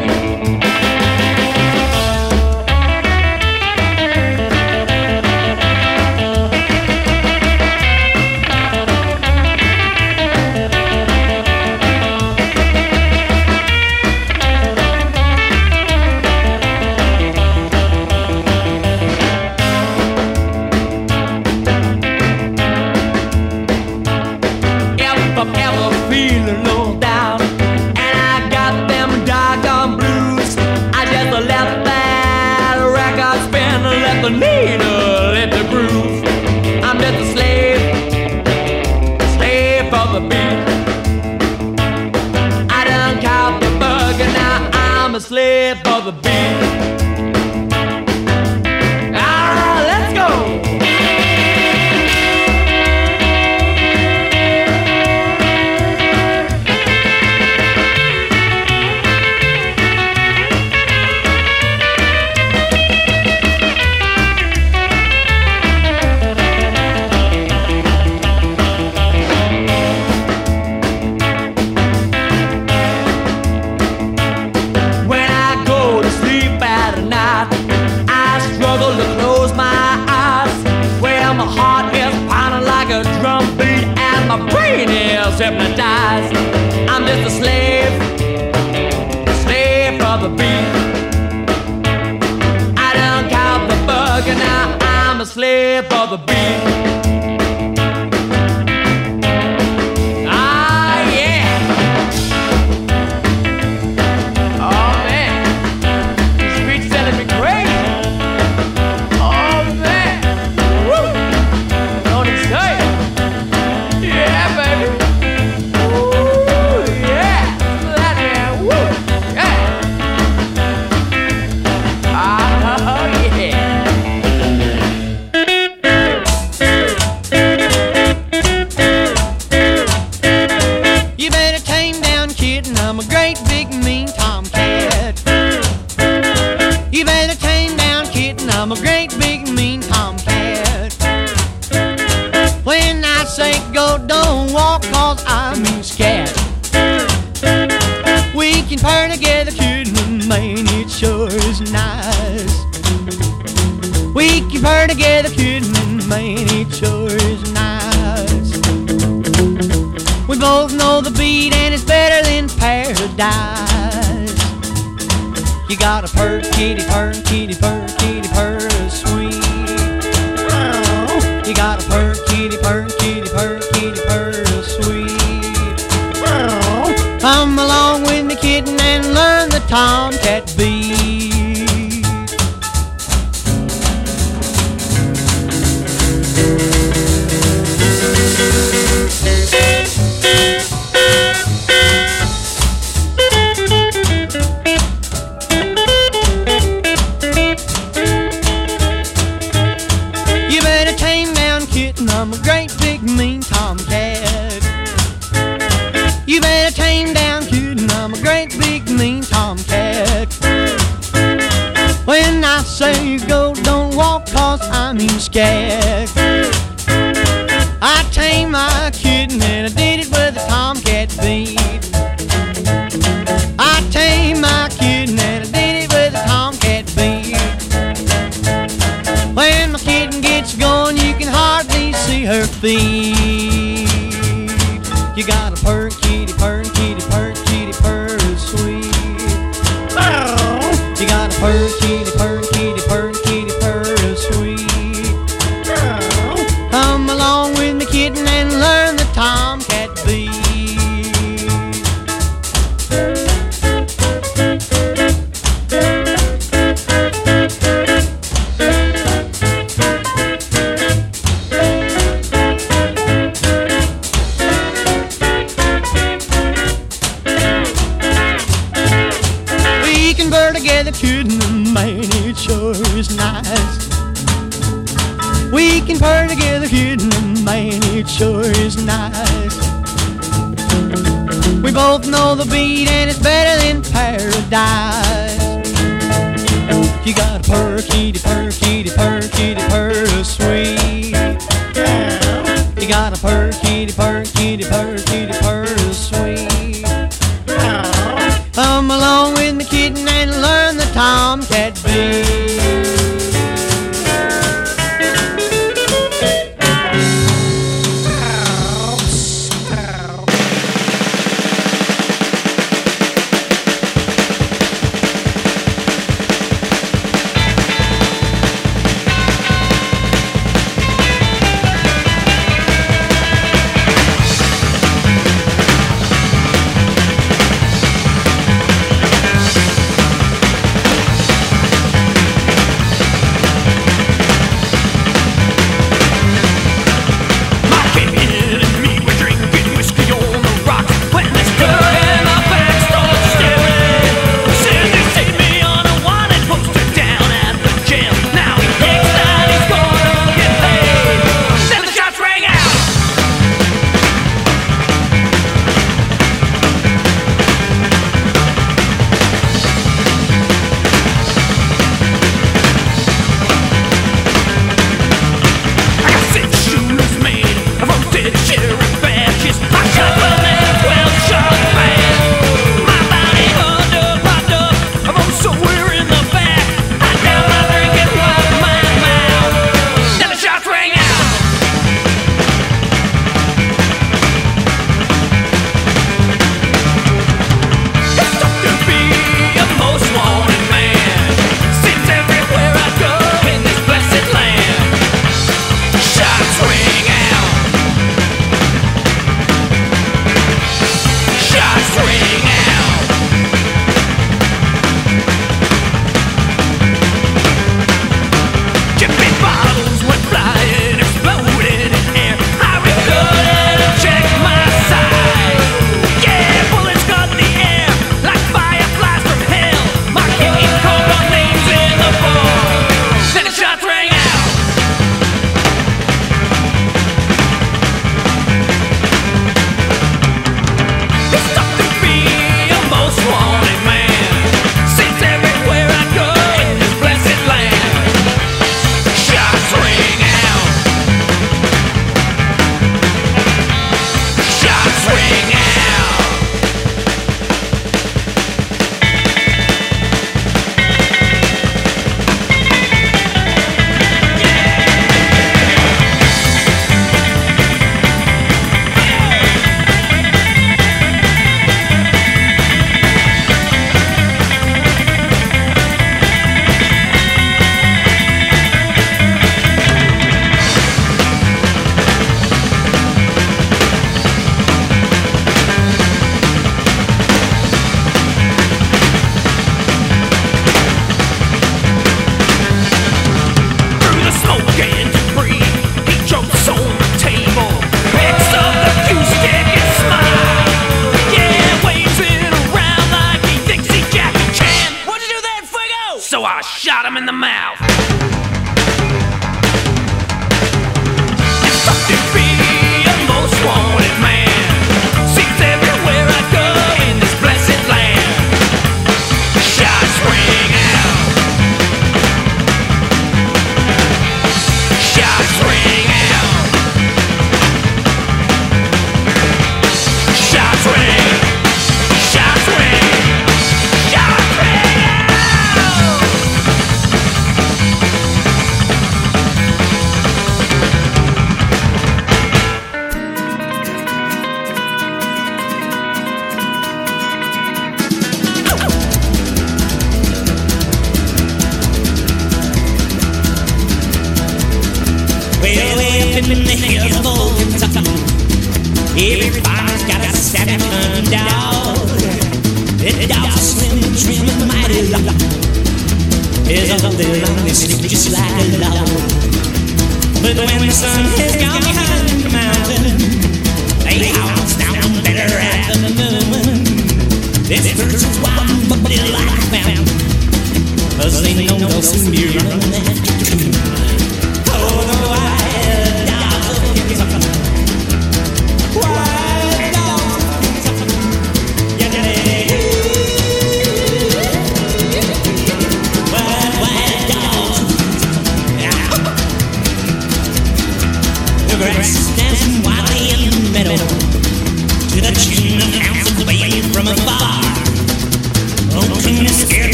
Ooh. gets going, you can hardly see her feet. You gotta perk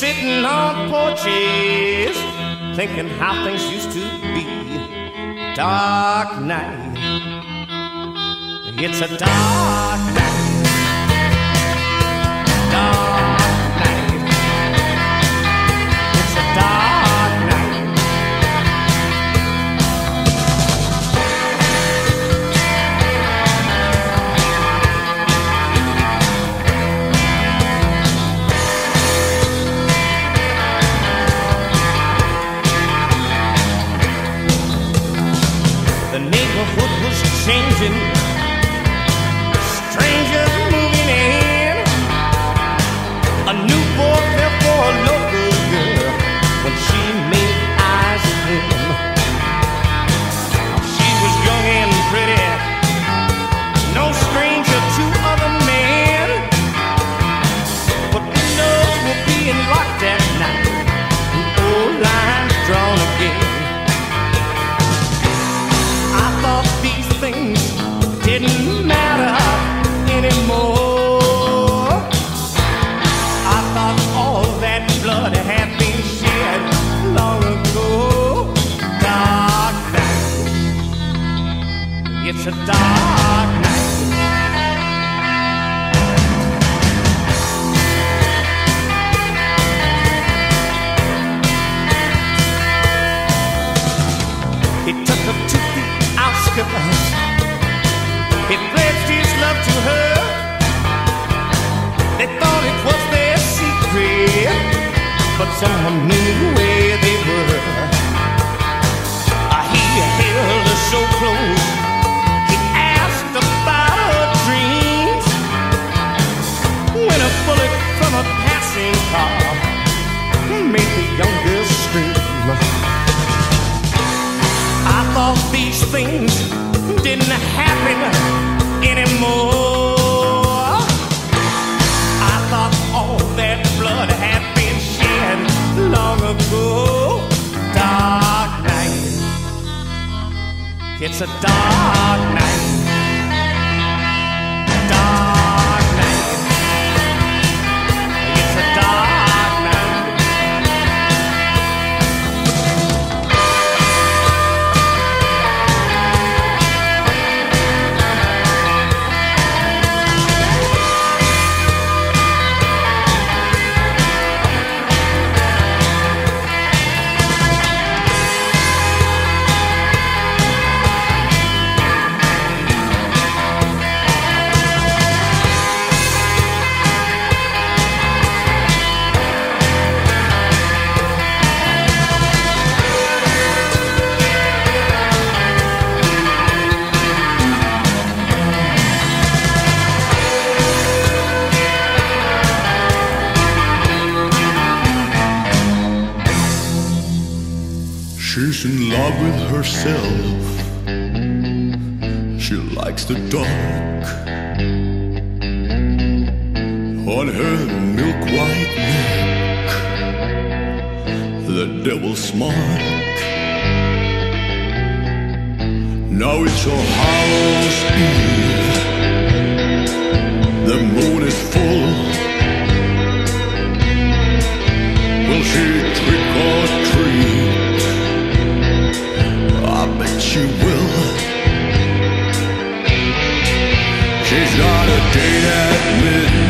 sitting on porches, thinking how things used to be. Dark night, it's a dark night. Dark night, it's a dark. On her milk white neck, the devil's mark. Now it's a Hallows Eve. The moon is full. Will she trick or treat? I bet she will. She's got a date at midnight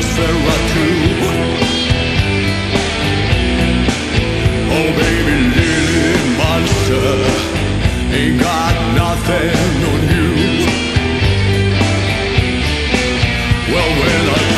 Oh, nothing on you. Well, when I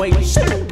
way.